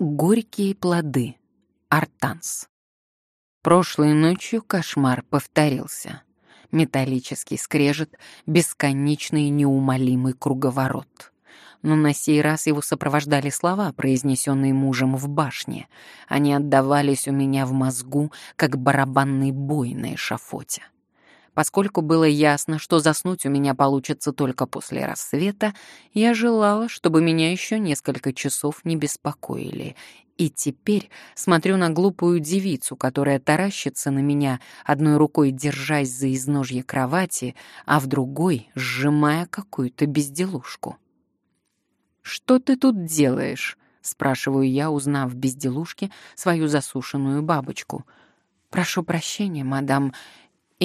Горькие плоды. Артанс. Прошлой ночью кошмар повторился. Металлический скрежет, бесконечный неумолимый круговорот. Но на сей раз его сопровождали слова, произнесенные мужем в башне. Они отдавались у меня в мозгу, как барабанный бой на эшафоте. Поскольку было ясно, что заснуть у меня получится только после рассвета, я желала, чтобы меня еще несколько часов не беспокоили. И теперь смотрю на глупую девицу, которая таращится на меня, одной рукой держась за изножье кровати, а в другой сжимая какую-то безделушку. «Что ты тут делаешь?» — спрашиваю я, узнав в безделушке свою засушенную бабочку. «Прошу прощения, мадам,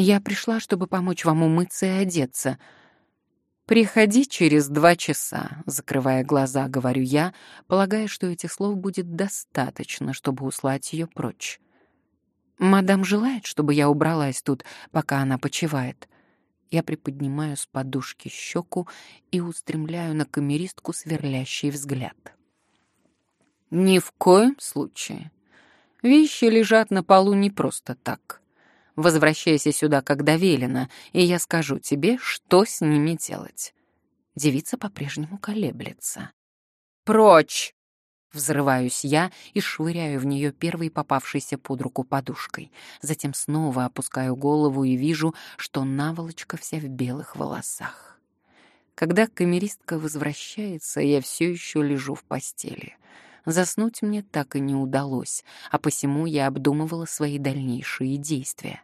я пришла, чтобы помочь вам умыться и одеться. Приходи через два часа, закрывая глаза, говорю я, полагая, что этих слов будет достаточно, чтобы услать ее прочь. Мадам желает, чтобы я убралась тут, пока она почивает. Я приподнимаю с подушки щеку и устремляю на камеристку сверлящий взгляд. Ни в коем случае. Вещи лежат на полу не просто так. Возвращайся сюда, когда велено, и я скажу тебе, что с ними делать». Девица по-прежнему колеблется. «Прочь!» Взрываюсь я и швыряю в нее первой попавшейся под руку подушкой. Затем снова опускаю голову и вижу, что наволочка вся в белых волосах. Когда камеристка возвращается, я все еще лежу в постели. Заснуть мне так и не удалось, а посему я обдумывала свои дальнейшие действия.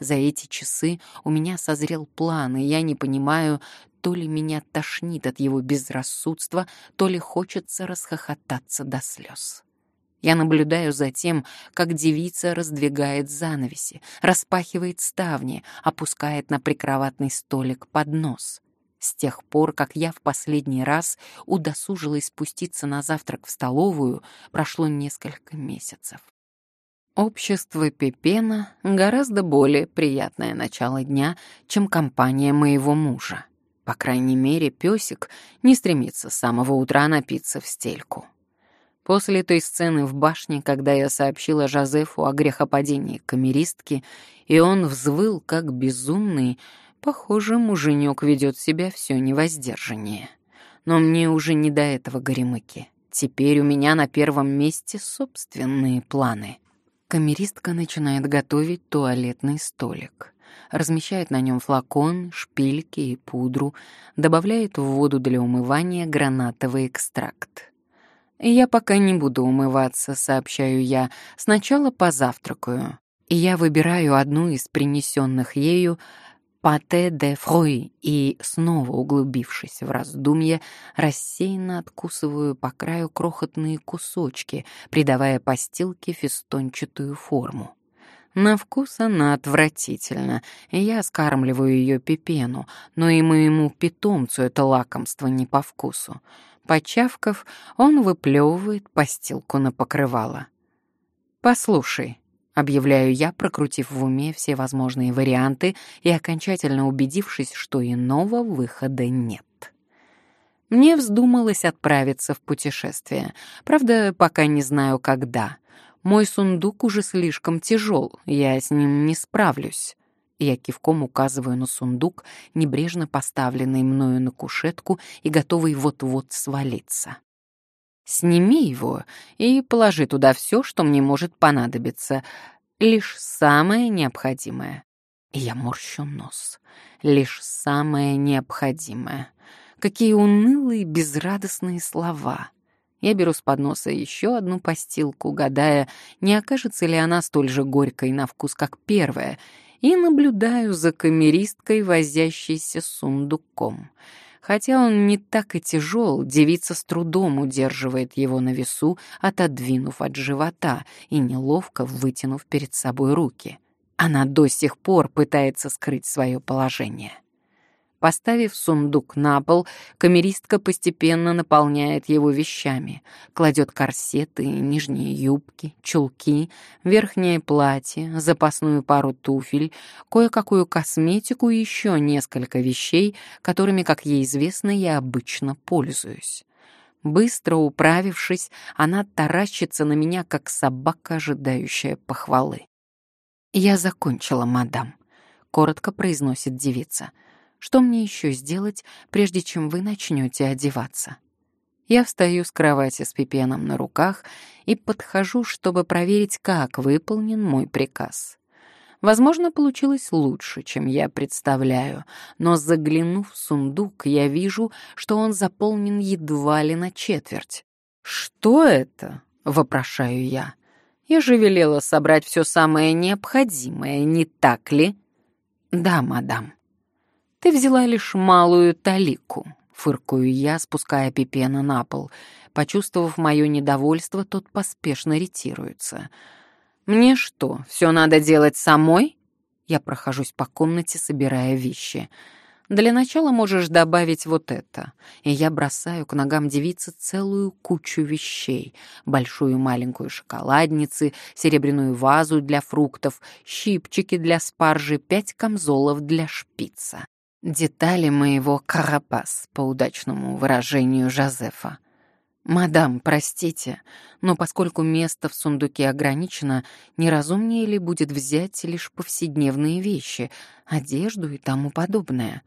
За эти часы у меня созрел план, и я не понимаю, то ли меня тошнит от его безрассудства, то ли хочется расхохотаться до слез. Я наблюдаю за тем, как девица раздвигает занавеси, распахивает ставни, опускает на прикроватный столик поднос — с тех пор, как я в последний раз удосужилась спуститься на завтрак в столовую, прошло несколько месяцев. Общество Пепена — гораздо более приятное начало дня, чем компания моего мужа. По крайней мере, песик не стремится с самого утра напиться в стельку. После той сцены в башне, когда я сообщила Жозефу о грехопадении камеристки, и он взвыл как безумный, Похоже, муженек ведет себя все невоздержаннее. Но мне уже не до этого горемыки. Теперь у меня на первом месте собственные планы. Камеристка начинает готовить туалетный столик. Размещает на нем флакон, шпильки и пудру, добавляет в воду для умывания гранатовый экстракт. «Я пока не буду умываться», — сообщаю я. «Сначала позавтракаю». И я выбираю одну из принесенных ею пате де фруи и, снова углубившись в раздумье, рассеянно откусываю по краю крохотные кусочки, придавая постилке фестончатую форму. На вкус она отвратительна, и я скармливаю ее пипену, но и моему питомцу это лакомство не по вкусу. Почавков, он выплевывает постилку на покрывало. «Послушай», Объявляю я, прокрутив в уме все возможные варианты и окончательно убедившись, что иного выхода нет. Мне вздумалось отправиться в путешествие. Правда, пока не знаю, когда. Мой сундук уже слишком тяжел, я с ним не справлюсь. Я кивком указываю на сундук, небрежно поставленный мною на кушетку и готовый вот-вот свалиться. Сними его и положи туда все, что мне может понадобиться, лишь самое необходимое. Я морщу нос. Лишь самое необходимое. Какие унылые, безрадостные слова. Я беру с подноса еще одну постилку, гадая, не окажется ли она столь же горькой на вкус, как первая, и наблюдаю за камеристкой, возящейся сундуком — Хотя он не так и тяжел, девица с трудом удерживает его на весу, отодвинув от живота и неловко вытянув перед собой руки. Она до сих пор пытается скрыть свое положение. Поставив сундук на пол, камеристка постепенно наполняет его вещами, кладет корсеты, нижние юбки, чулки, верхнее платье, запасную пару туфель, кое-какую косметику и еще несколько вещей, которыми, как ей известно, я обычно пользуюсь. Быстро управившись, она таращится на меня, как собака, ожидающая похвалы. «Я закончила, мадам», — коротко произносит девица. «Что мне еще сделать, прежде чем вы начнете одеваться?» Я встаю с кровати с пипеном на руках и подхожу, чтобы проверить, как выполнен мой приказ. Возможно, получилось лучше, чем я представляю, но заглянув в сундук, я вижу, что он заполнен едва ли на четверть. «Что это?» — вопрошаю я. «Я же велела собрать все самое необходимое, не так ли?» «Да, мадам». «Ты взяла лишь малую талику», — фыркую я, спуская Пипена на пол. Почувствовав мое недовольство, тот поспешно ретируется — «Мне что, все надо делать самой?» Я прохожусь по комнате, собирая вещи. «Для начала можешь добавить вот это». И я бросаю к ногам девицы целую кучу вещей. Большую маленькую шоколадницы, серебряную вазу для фруктов, щипчики для спаржи, пять камзолов для шпица. Детали моего карапас, по удачному выражению Жозефа. «Мадам, простите, но поскольку место в сундуке ограничено, неразумнее ли будет взять лишь повседневные вещи, одежду и тому подобное?»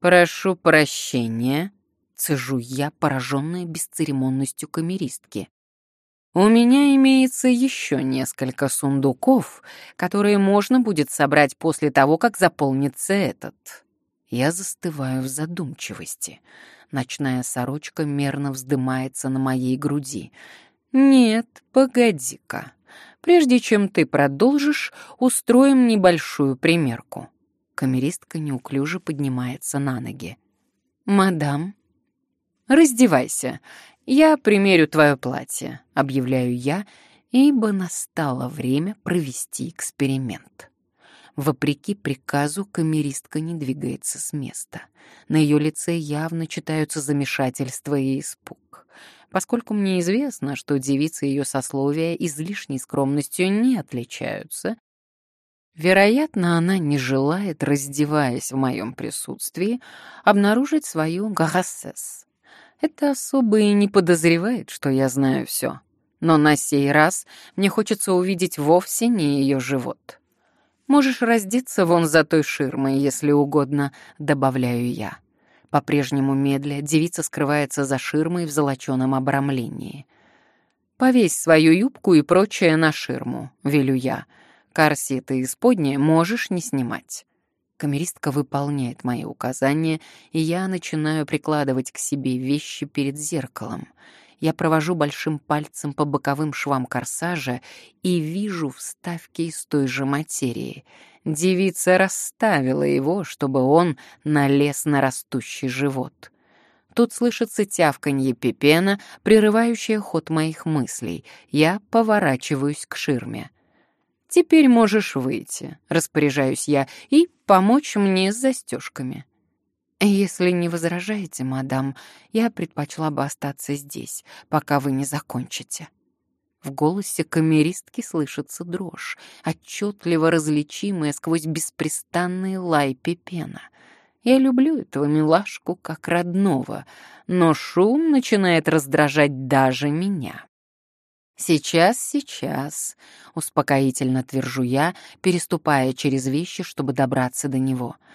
«Прошу прощения», — цежу я, пораженная бесцеремонностью камеристки. «У меня имеется еще несколько сундуков, которые можно будет собрать после того, как заполнится этот». Я застываю в задумчивости — Ночная сорочка мерно вздымается на моей груди. «Нет, погоди-ка. Прежде чем ты продолжишь, устроим небольшую примерку». Камеристка неуклюже поднимается на ноги. «Мадам?» «Раздевайся. Я примерю твое платье», — объявляю я, ибо настало время провести эксперимент. Вопреки приказу, камеристка не двигается с места. На ее лице явно читаются замешательство и испуг. Поскольку мне известно, что девицы ее сословия излишней скромностью не отличаются, вероятно, она не желает, раздеваясь в моем присутствии, обнаружить свою гарассес. Это особо и не подозревает, что я знаю все. Но на сей раз мне хочется увидеть вовсе не ее живот. Можешь раздеться вон за той ширмой, если угодно, добавляю я. По-прежнему медля девица скрывается за ширмой в золоченом обрамлении. «Повесь свою юбку и прочее на ширму», — велю я. «Корсеты и сподни можешь не снимать». Камеристка выполняет мои указания, и я начинаю прикладывать к себе вещи перед зеркалом я провожу большим пальцем по боковым швам корсажа и вижу вставки из той же материи. Девица расставила его, чтобы он налез на растущий живот. Тут слышится тявканье пепена, прерывающее ход моих мыслей. Я поворачиваюсь к ширме. «Теперь можешь выйти», — распоряжаюсь я, — «и помочь мне с застежками». «Если не возражаете, мадам, я предпочла бы остаться здесь, пока вы не закончите». В голосе камеристки слышится дрожь, отчетливо различимая сквозь беспрестанный лай пепена. Я люблю этого милашку как родного, но шум начинает раздражать даже меня. «Сейчас, сейчас», — успокоительно твержу я, переступая через вещи, чтобы добраться до него —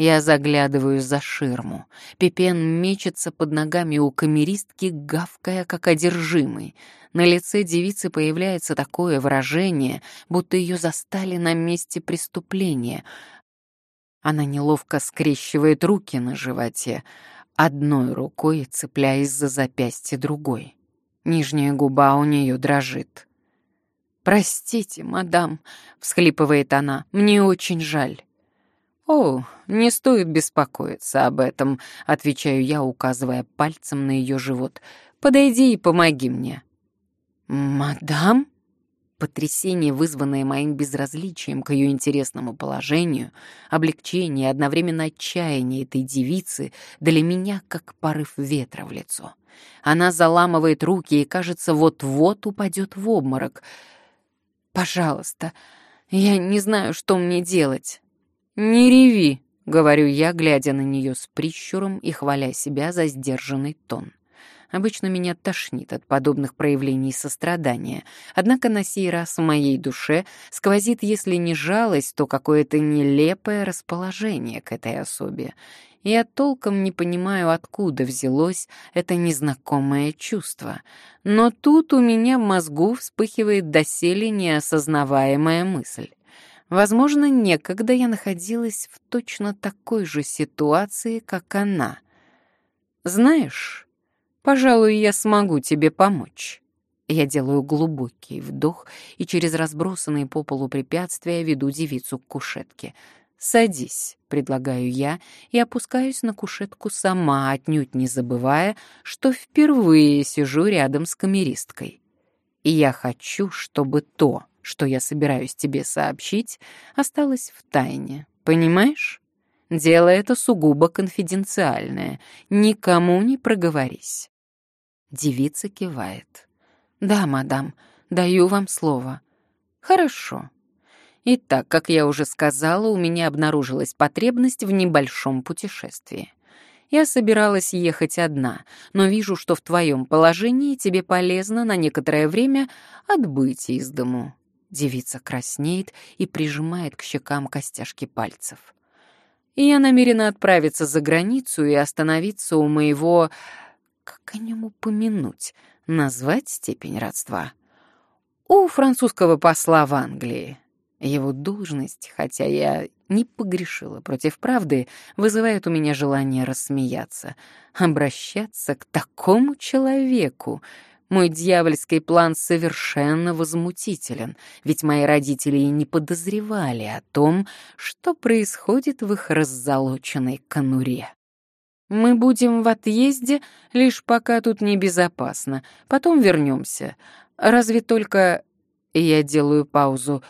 я заглядываю за ширму. Пепен мечется под ногами у камеристки, гавкая, как одержимый. На лице девицы появляется такое выражение, будто ее застали на месте преступления. Она неловко скрещивает руки на животе, одной рукой цепляясь за запястье другой. Нижняя губа у нее дрожит. «Простите, мадам», — всхлипывает она, — «мне очень жаль». «О, не стоит беспокоиться об этом», — отвечаю я, указывая пальцем на ее живот. «Подойди и помоги мне». «Мадам?» Потрясение, вызванное моим безразличием к ее интересному положению, облегчение и одновременно отчаяние этой девицы для меня как порыв ветра в лицо. Она заламывает руки и, кажется, вот-вот упадет в обморок. «Пожалуйста, я не знаю, что мне делать». «Не реви», — говорю я, глядя на нее с прищуром и хваля себя за сдержанный тон. Обычно меня тошнит от подобных проявлений сострадания, однако на сей раз в моей душе сквозит, если не жалость, то какое-то нелепое расположение к этой особе. Я толком не понимаю, откуда взялось это незнакомое чувство. Но тут у меня в мозгу вспыхивает доселе неосознаваемая мысль. Возможно, некогда я находилась в точно такой же ситуации, как она. Знаешь, пожалуй, я смогу тебе помочь. Я делаю глубокий вдох и через разбросанные по полу препятствия веду девицу к кушетке. «Садись», — предлагаю я, и опускаюсь на кушетку сама, отнюдь не забывая, что впервые сижу рядом с камеристкой. И я хочу, чтобы то, что я собираюсь тебе сообщить, осталось в тайне. Понимаешь? Дело это сугубо конфиденциальное. Никому не проговорись. Девица кивает. Да, мадам, даю вам слово. Хорошо. Итак, как я уже сказала, у меня обнаружилась потребность в небольшом путешествии. Я собиралась ехать одна, но вижу, что в твоем положении тебе полезно на некоторое время отбыть из дому. Девица краснеет и прижимает к щекам костяшки пальцев. Я намерена отправиться за границу и остановиться у моего... Как о нем упомянуть? Назвать степень родства? У французского посла в Англии. Его должность, хотя я не погрешила против правды, вызывает у меня желание рассмеяться. Обращаться к такому человеку — мой дьявольский план совершенно возмутителен, ведь мои родители и не подозревали о том, что происходит в их раззолоченной конуре. Мы будем в отъезде, лишь пока тут небезопасно, потом вернемся. Разве только... Я делаю паузу.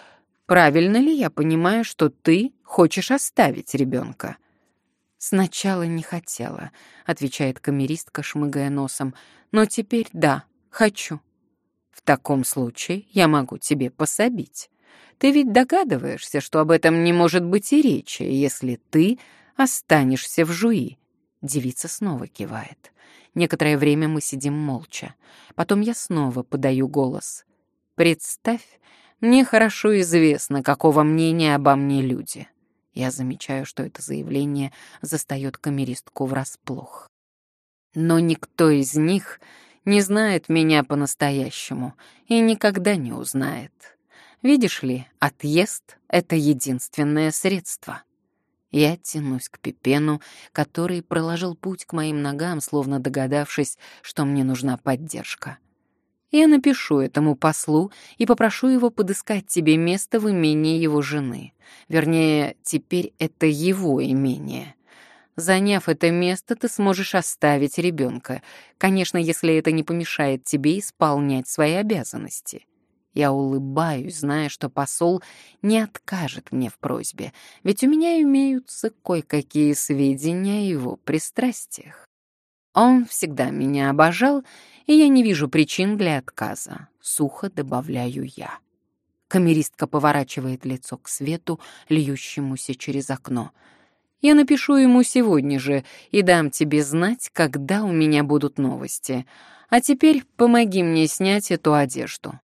Правильно ли я понимаю, что ты хочешь оставить ребенка? Сначала не хотела, отвечает камеристка, шмыгая носом, но теперь да. Хочу. В таком случае я могу тебе пособить. Ты ведь догадываешься, что об этом не может быть и речи, если ты останешься в жуи. Девица снова кивает. Некоторое время мы сидим молча. Потом я снова подаю голос. Представь, мне хорошо известно, какого мнения обо мне люди. Я замечаю, что это заявление застает камеристку врасплох. Но никто из них не знает меня по-настоящему и никогда не узнает. Видишь ли, отъезд — это единственное средство. Я тянусь к Пипену, который проложил путь к моим ногам, словно догадавшись, что мне нужна поддержка. Я напишу этому послу и попрошу его подыскать тебе место в имении его жены. Вернее, теперь это его имение. Заняв это место, ты сможешь оставить ребенка, конечно, если это не помешает тебе исполнять свои обязанности. Я улыбаюсь, зная, что посол не откажет мне в просьбе, ведь у меня имеются кое-какие сведения о его пристрастиях. Он всегда меня обожал, и я не вижу причин для отказа. Сухо добавляю я. Камеристка поворачивает лицо к свету, льющемуся через окно — я напишу ему сегодня же и дам тебе знать, когда у меня будут новости. А теперь помоги мне снять эту одежду».